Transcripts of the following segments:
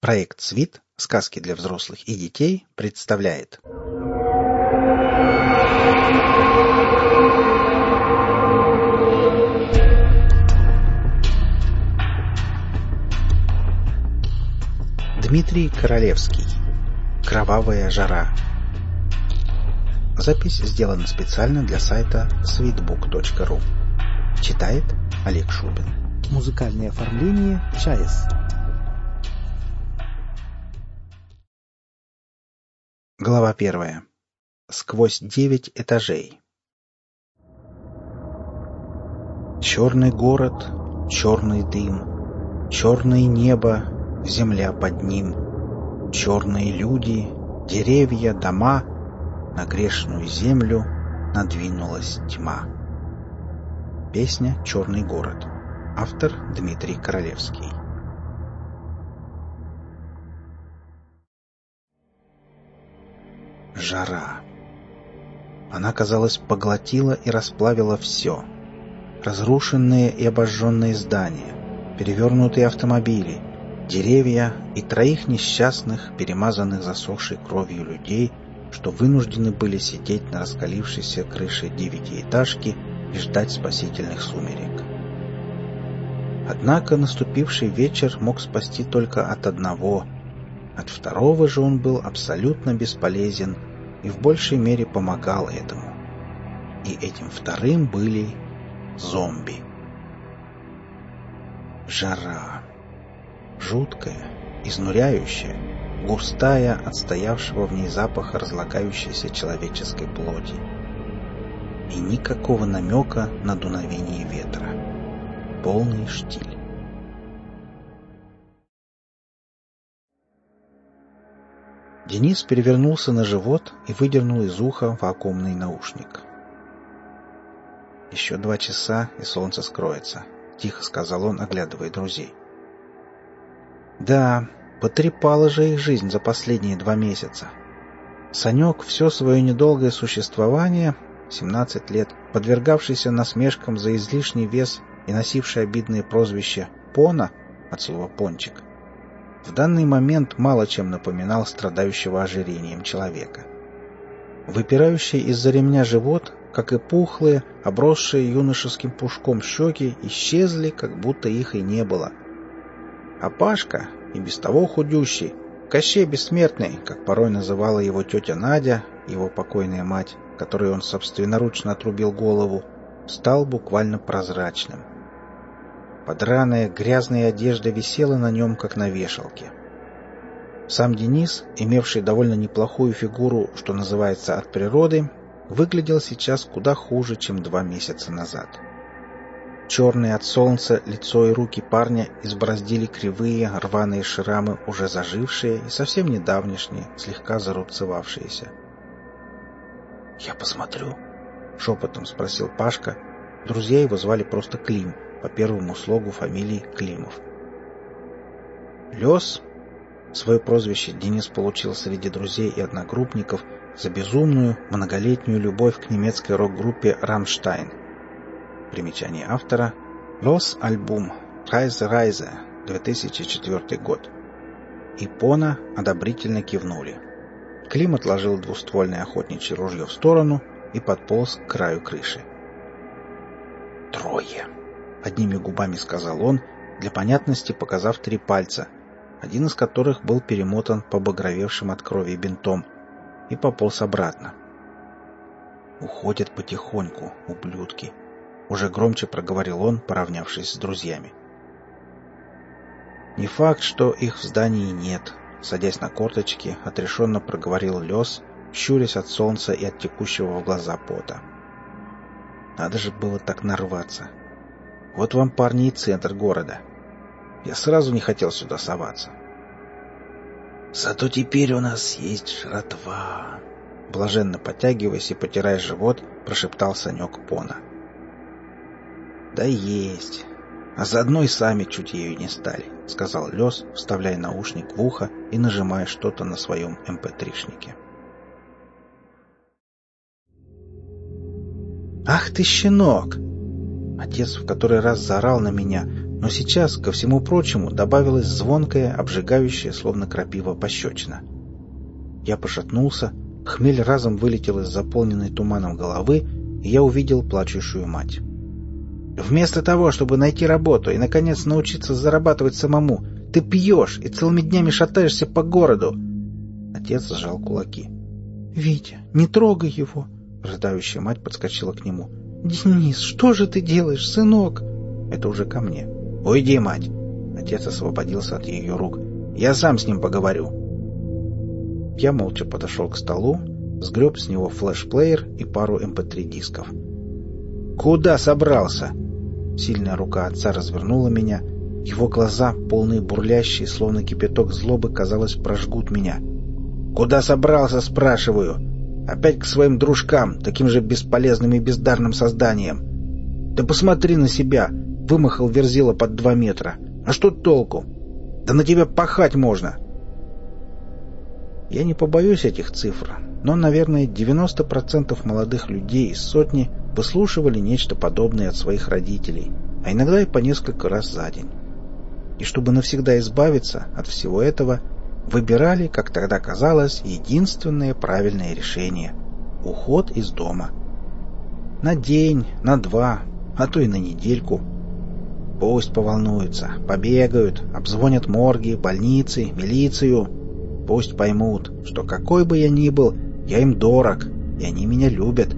Проект «Свит. Сказки для взрослых и детей» представляет. Дмитрий Королевский. Кровавая жара Запись сделана специально для сайта sweetbook.ru Читает Олег Шубин. Музыкальное оформление «Чаес». Глава первая. Сквозь девять этажей. Черный город, черный дым, черное небо, земля под ним, черные люди, деревья, дома, на грешную землю надвинулась тьма. Песня «Черный город». Автор Дмитрий Королевский. Жара. Она, казалось, поглотила и расплавила все. Разрушенные и обожженные здания, перевернутые автомобили, деревья и троих несчастных, перемазанных засохшей кровью людей, что вынуждены были сидеть на раскалившейся крыше девятиэтажки и ждать спасительных сумерек. Однако наступивший вечер мог спасти только от одного. От второго же он был абсолютно бесполезен и в большей мере помогал этому. И этим вторым были зомби. Жара. Жуткая, изнуряющая, густая от стоявшего в ней запаха разлагающейся человеческой плоти. И никакого намека на дуновение ветра. Полный штиль. Денис перевернулся на живот и выдернул из уха вакуумный наушник. «Еще два часа, и солнце скроется», — тихо сказал он, оглядывая друзей. «Да, потрепала же их жизнь за последние два месяца. Санек все свое недолгое существование, 17 лет, подвергавшийся насмешкам за излишний вес и носивший обидное прозвище «Пона» от слова «пончик», в данный момент мало чем напоминал страдающего ожирением человека. Выпирающий из-за ремня живот, как и пухлые, обросшие юношеским пушком щеки, исчезли, как будто их и не было. А Пашка, и без того худющий, Кощей Бессмертный, как порой называла его тетя Надя, его покойная мать, которой он собственноручно отрубил голову, стал буквально прозрачным. Подраная грязная одежда висела на нем, как на вешалке. Сам Денис, имевший довольно неплохую фигуру, что называется, от природы, выглядел сейчас куда хуже, чем два месяца назад. Черные от солнца лицо и руки парня избороздили кривые, рваные шрамы, уже зажившие и совсем недавнешние, слегка зарубцевавшиеся. «Я посмотрю?» — шепотом спросил Пашка. Друзья его звали просто Клим — по первому слогу фамилии Климов. Лес, свое прозвище Денис получил среди друзей и одногруппников за безумную многолетнюю любовь к немецкой рок-группе «Рамштайн». Примечание автора «Лос альбум Райзе Райзе» 2004 год. И Пона одобрительно кивнули. Клим отложил двуствольное охотничье ружье в сторону и подполз к краю крыши. «Трое!» Одними губами сказал он, для понятности показав три пальца, один из которых был перемотан по багровевшим от крови бинтом, и пополз обратно. «Уходят потихоньку, ублюдки», — уже громче проговорил он, поравнявшись с друзьями. «Не факт, что их в здании нет», — садясь на корточки, отрешенно проговорил Лес, щурясь от солнца и от текущего в глаза пота. «Надо же было так нарваться. Вот вам, парни, и центр города. Я сразу не хотел сюда соваться. Зато теперь у нас есть жратва. Блаженно подтягиваясь и потирая живот, прошептал Санек Пона. Да есть. А заодно и сами чуть ею не стали, сказал Лес, вставляя наушник в ухо и нажимая что-то на своем МП3-шнике. Эм «Ах ты, щенок!» Отец в который раз заорал на меня, Но сейчас, ко всему прочему, добавилась звонкая, обжигающая, словно крапива, пощечина. Я пошатнулся, хмель разом вылетел из заполненной туманом головы, и я увидел плачущую мать. «Вместо того, чтобы найти работу и, наконец, научиться зарабатывать самому, ты пьешь и целыми днями шатаешься по городу!» Отец сжал кулаки. «Витя, не трогай его!» Рыдающая мать подскочила к нему. «Денис, что же ты делаешь, сынок?» Это уже ко мне. «Уйди, мать!» Отец освободился от ее рук. «Я сам с ним поговорю». Я молча подошел к столу, сгреб с него флешплеер и пару mp3 эм. «Куда собрался?» Сильная рука отца развернула меня. Его глаза, полные бурлящие, словно кипяток злобы, казалось, прожгут меня. «Куда собрался, спрашиваю? Опять к своим дружкам, таким же бесполезным и бездарным созданиям. Да посмотри на себя!» Вымахал верзила под два метра. А что толку? Да на тебя пахать можно!» Я не побоюсь этих цифр, но, наверное, 90% молодых людей из сотни выслушивали нечто подобное от своих родителей, а иногда и по несколько раз за день. И чтобы навсегда избавиться от всего этого, выбирали, как тогда казалось, единственное правильное решение – уход из дома. На день, на два, а то и на недельку. Пусть поволнуются, побегают, обзвонят морги, больницы, милицию. Пусть поймут, что какой бы я ни был, я им дорог, и они меня любят.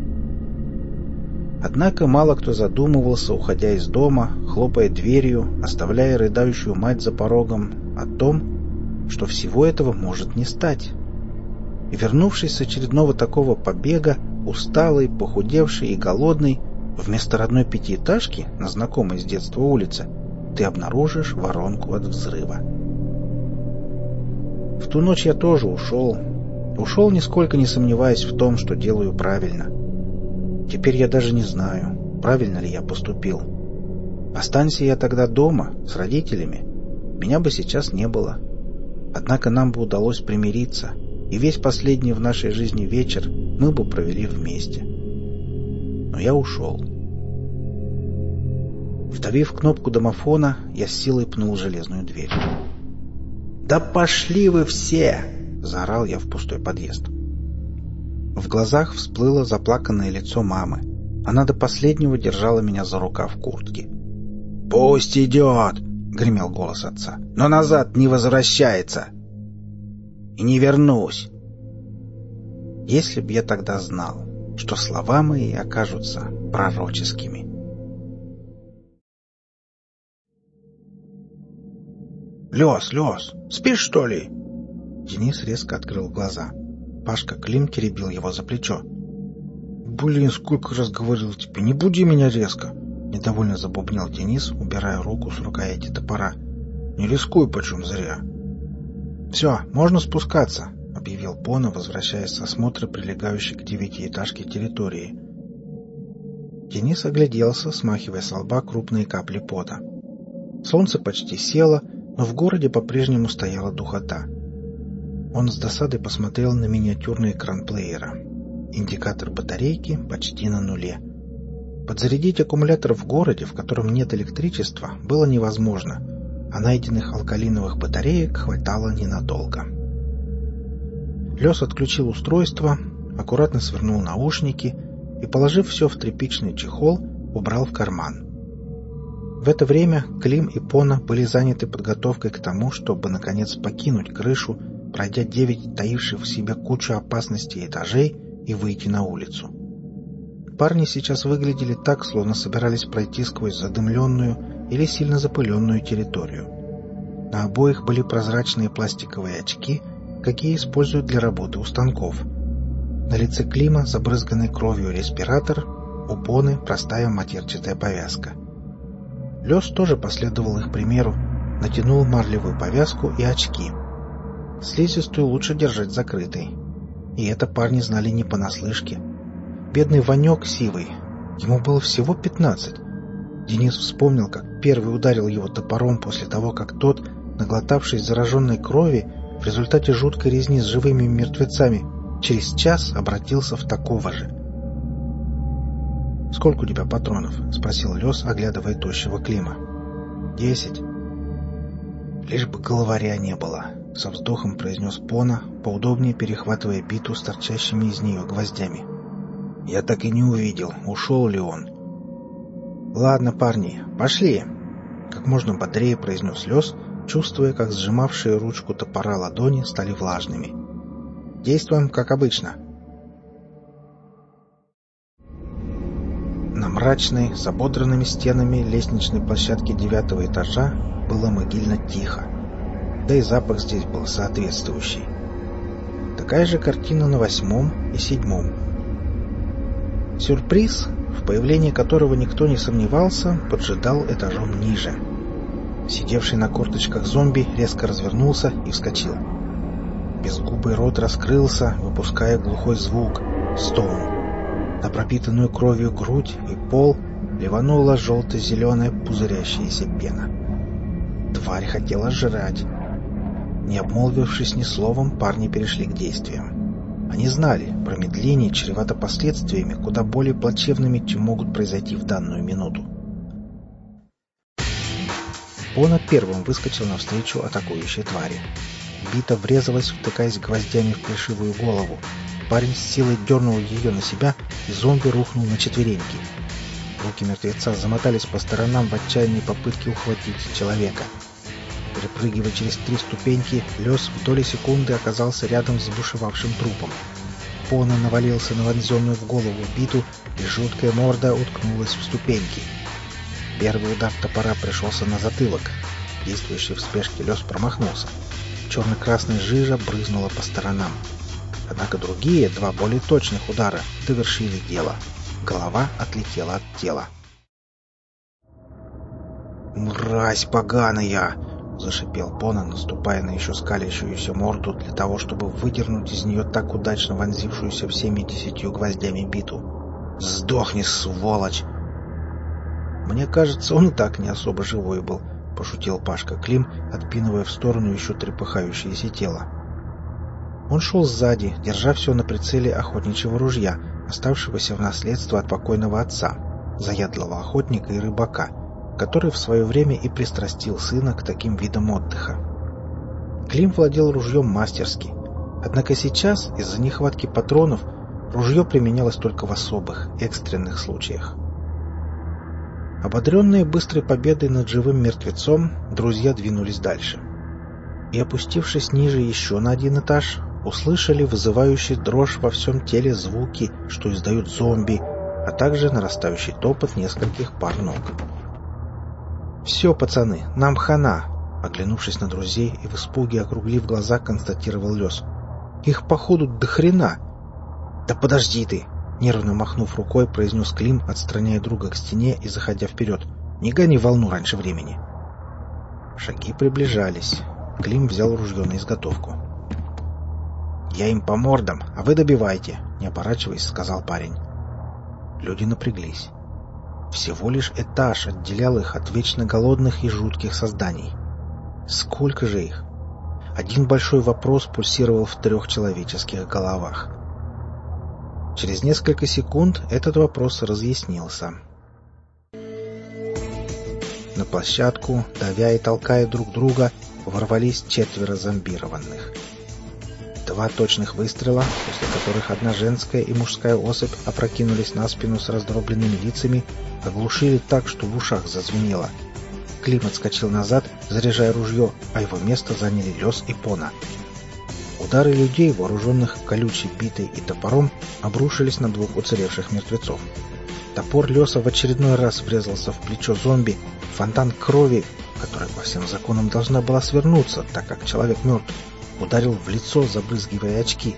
Однако мало кто задумывался, уходя из дома, хлопая дверью, оставляя рыдающую мать за порогом, о том, что всего этого может не стать. Вернувшись с очередного такого побега, усталый, похудевший и голодный, вместо родной пятиэтажки на знакомой с детства улице ты обнаружишь воронку от взрыва. В ту ночь я тоже ушел. Ушел, нисколько не сомневаясь в том, что делаю правильно. Теперь я даже не знаю, правильно ли я поступил. Останься я тогда дома, с родителями, меня бы сейчас не было. Однако нам бы удалось примириться, и весь последний в нашей жизни вечер мы бы провели вместе. Но я ушел. Вдавив кнопку домофона, я с силой пнул железную дверь. «Да пошли вы все!» — заорал я в пустой подъезд. В глазах всплыло заплаканное лицо мамы. Она до последнего держала меня за рукав куртки. «Пусть идет!» — гремел голос отца. «Но назад не возвращается!» «И не вернусь!» Если б я тогда знал, что слова мои окажутся пророческими. «Лёс, Лёс, спишь, что ли?» Денис резко открыл глаза. Пашка Клим теребил его за плечо. «Блин, сколько раз говорил тебе, не буди меня резко!» Недовольно забубнил Денис, убирая руку с рукояти топора. «Не рискуй почем зря!» «Все, можно спускаться», — объявил Пона, возвращаясь с осмотра прилегающей к девятиэтажке территории. Денис огляделся, смахивая с лба крупные капли пота. Солнце почти село, но в городе по-прежнему стояла духота. Он с досадой посмотрел на миниатюрный экран плеера. Индикатор батарейки почти на нуле. Подзарядить аккумулятор в городе, в котором нет электричества, было невозможно, а найденных алкалиновых батареек хватало ненадолго. Лес отключил устройство, аккуратно свернул наушники и, положив все в тряпичный чехол, убрал в карман. В это время Клим и Пона были заняты подготовкой к тому, чтобы, наконец, покинуть крышу, пройдя девять таивших в себе кучу опасностей этажей и выйти на улицу. Парни сейчас выглядели так, словно собирались пройти сквозь задымленную или сильно запыленную территорию. На обоих были прозрачные пластиковые очки, какие используют для работы у станков. На лице Клима забрызганный кровью респиратор, у Поны простая матерчатая повязка — Лес тоже последовал их примеру, натянул марлевую повязку и очки. Слизистую лучше держать закрытой. И это парни знали не понаслышке. Бедный Ванек Сивый, ему было всего пятнадцать. Денис вспомнил, как первый ударил его топором после того, как тот, наглотавшись зараженной крови, в результате жуткой резни с живыми мертвецами, через час обратился в такого же. «Сколько у тебя патронов?» — спросил Лес, оглядывая тощего Клима. десять. Лишь бы головаря не было, со вздохом произнес Пона, поудобнее перехватывая биту с торчащими из нее гвоздями. Я так и не увидел, ушел ли он. Ладно, парни, пошли, как можно бодрее произнес Лес, чувствуя, как сжимавшие ручку топора ладони стали влажными. Действуем, как обычно. На мрачной, с ободранными стенами лестничной площадке девятого этажа было могильно тихо. Да и запах здесь был соответствующий. Такая же картина на восьмом и седьмом. Сюрприз, в появлении которого никто не сомневался, поджидал этажом ниже. Сидевший на корточках зомби резко развернулся и вскочил. Безгубый рот раскрылся, выпуская глухой звук — стон. На пропитанную кровью грудь и пол ливанула желто-зеленая пузырящаяся пена. Тварь хотела жрать. Не обмолвившись ни словом, парни перешли к действиям. Они знали, промедление чревато последствиями куда более плачевными, чем могут произойти в данную минуту. Она первым выскочил навстречу атакующей твари. Бита врезалась, втыкаясь гвоздями в плешивую голову, Парень с силой дернул ее на себя, и зомби рухнул на четвереньки. Руки мертвеца замотались по сторонам в отчаянной попытке ухватить человека. Перепрыгивая через три ступеньки, Лес в доли секунды оказался рядом с бушевавшим трупом. Пона навалился на вонзенную в голову биту, и жуткая морда уткнулась в ступеньки. Первый удар топора пришелся на затылок. Действующий в спешке Лес промахнулся. Черно-красная жижа брызнула по сторонам. Однако другие, два более точных удара, довершили дело. Голова отлетела от тела. «Мразь поганая!» — зашипел Пона, наступая на еще скалящуюся морду для того, чтобы выдернуть из нее так удачно вонзившуюся всеми десятью гвоздями биту. «Сдохни, сволочь!» «Мне кажется, он и так не особо живой был», — пошутил Пашка Клим, отпинывая в сторону еще трепыхающееся тело. Он шел сзади, держа все на прицеле охотничьего ружья, оставшегося в наследство от покойного отца, заядлого охотника и рыбака, который в свое время и пристрастил сына к таким видам отдыха. Клим владел ружьем мастерски, однако сейчас, из-за нехватки патронов, ружье применялось только в особых, экстренных случаях. Ободренные быстрой победой над живым мертвецом, друзья двинулись дальше. И, опустившись ниже еще на один этаж, услышали вызывающий дрожь во всем теле звуки, что издают зомби, а также нарастающий топот нескольких пар ног. «Все, пацаны, нам хана!» Оглянувшись на друзей и в испуге округлив глаза, констатировал Лес. «Их, походу, до хрена!» «Да подожди ты!» Нервно махнув рукой, произнес Клим, отстраняя друга к стене и заходя вперед. «Не гони волну раньше времени!» Шаги приближались. Клим взял ружье на изготовку. «Я им по мордам, а вы добивайте», — не оборачиваясь, сказал парень. Люди напряглись. Всего лишь этаж отделял их от вечно голодных и жутких созданий. Сколько же их? Один большой вопрос пульсировал в трех человеческих головах. Через несколько секунд этот вопрос разъяснился. На площадку, давя и толкая друг друга, ворвались четверо зомбированных — Два точных выстрела, после которых одна женская и мужская особь опрокинулись на спину с раздробленными лицами, оглушили так, что в ушах зазвенело. Клим отскочил назад, заряжая ружье, а его место заняли Лес и Пона. Удары людей, вооруженных колючей битой и топором, обрушились на двух уцелевших мертвецов. Топор Леса в очередной раз врезался в плечо зомби, фонтан крови, которая по всем законам должна была свернуться, так как человек мертв, ударил в лицо, забрызгивая очки.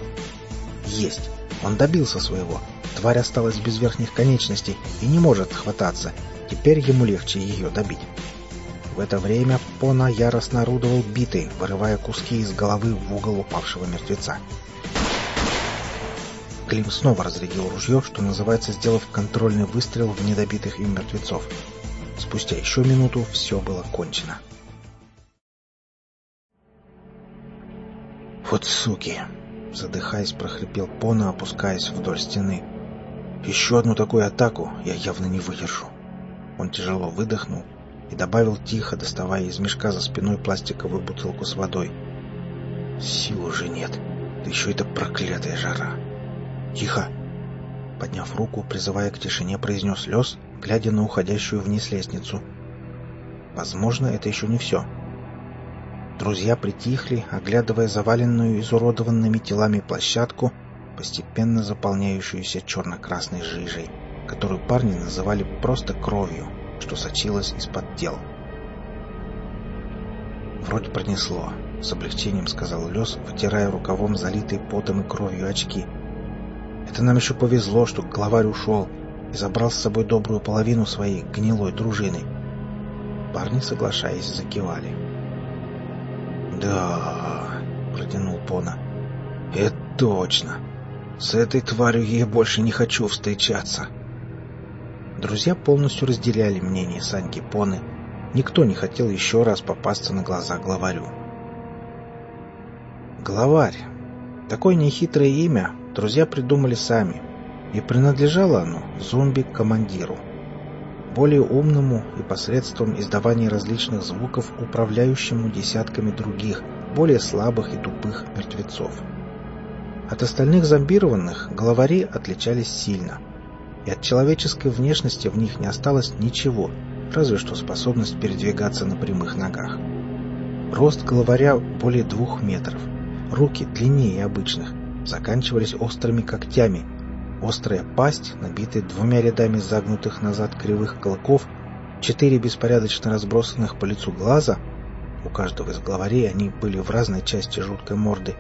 Есть! Он добился своего. Тварь осталась без верхних конечностей и не может хвататься. Теперь ему легче ее добить. В это время Пона яростно орудовал битой, вырывая куски из головы в угол упавшего мертвеца. Клим снова разрядил ружье, что называется, сделав контрольный выстрел в недобитых им мертвецов. Спустя еще минуту все было кончено. «Вот суки!» — задыхаясь, прохрипел Пона, опускаясь вдоль стены. «Еще одну такую атаку я явно не выдержу». Он тяжело выдохнул и добавил тихо, доставая из мешка за спиной пластиковую бутылку с водой. «Сил уже нет. Да еще это проклятая жара!» «Тихо!» Подняв руку, призывая к тишине, произнес Лес, глядя на уходящую вниз лестницу. «Возможно, это еще не все». Друзья притихли, оглядывая заваленную изуродованными телами площадку, постепенно заполняющуюся черно-красной жижей, которую парни называли просто кровью, что сочилась из-под тел. «Вроде пронесло», — с облегчением сказал Лес, вытирая рукавом залитые потом и кровью очки. «Это нам еще повезло, что главарь ушел и забрал с собой добрую половину своей гнилой дружины». Парни, соглашаясь, закивали. «Да...» — протянул Пона. «Это точно. С этой тварью я больше не хочу встречаться». Друзья полностью разделяли мнение Саньки Поны. Никто не хотел еще раз попасться на глаза главарю. Главарь. Такое нехитрое имя друзья придумали сами, и принадлежало оно зомби-командиру более умному и посредством издавания различных звуков управляющему десятками других, более слабых и тупых мертвецов. От остальных зомбированных главари отличались сильно, и от человеческой внешности в них не осталось ничего, разве что способность передвигаться на прямых ногах. Рост главаря более двух метров, руки длиннее обычных, заканчивались острыми когтями – Острая пасть, набитая двумя рядами загнутых назад кривых клыков, четыре беспорядочно разбросанных по лицу глаза, у каждого из главарей они были в разной части жуткой морды,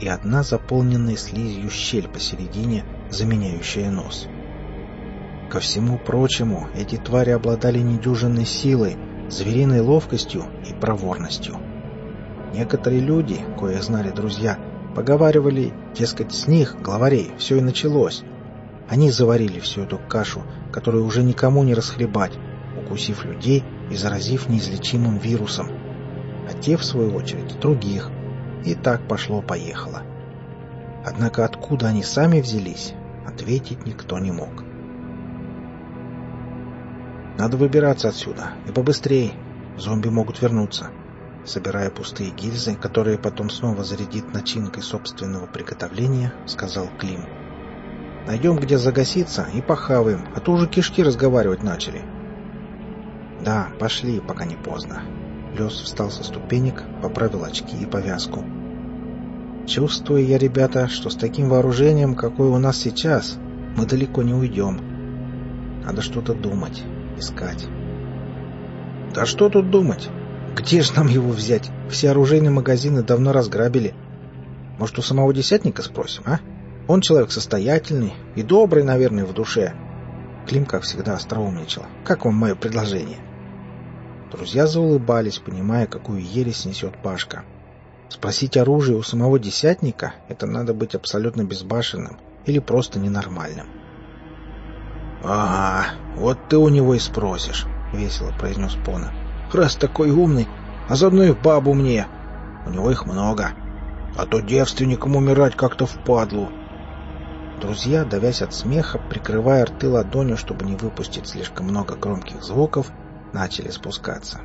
и одна заполненная слизью щель посередине, заменяющая нос. Ко всему прочему, эти твари обладали недюжинной силой, звериной ловкостью и проворностью. Некоторые люди, кое знали друзья, поговаривали, дескать, с них, главарей, все и началось, они заварили всю эту кашу, которую уже никому не расхлебать, укусив людей и заразив неизлечимым вирусом. А те, в свою очередь, других. И так пошло-поехало. Однако откуда они сами взялись, ответить никто не мог. «Надо выбираться отсюда, и побыстрее. Зомби могут вернуться», собирая пустые гильзы, которые потом снова зарядит начинкой собственного приготовления, сказал Клим. Найдем, где загаситься, и похаваем, а то уже кишки разговаривать начали. Да, пошли, пока не поздно. Лес встал со ступенек, поправил очки и повязку. Чувствую я, ребята, что с таким вооружением, какое у нас сейчас, мы далеко не уйдем. Надо что-то думать, искать. Да что тут думать? Где же нам его взять? Все оружейные магазины давно разграбили. Может, у самого десятника спросим, а? Он человек состоятельный и добрый, наверное, в душе. Клим, как всегда, остроумничал. Как вам мое предложение? Друзья заулыбались, понимая, какую ересь несет Пашка. Спросить оружие у самого десятника — это надо быть абсолютно безбашенным или просто ненормальным. «Ага, вот ты у него и спросишь», — весело произнес Пона. «Раз такой умный, а заодно и бабу мне. У него их много. А то девственникам умирать как-то впадлу. Друзья, давясь от смеха, прикрывая рты ладонью, чтобы не выпустить слишком много громких звуков, начали спускаться.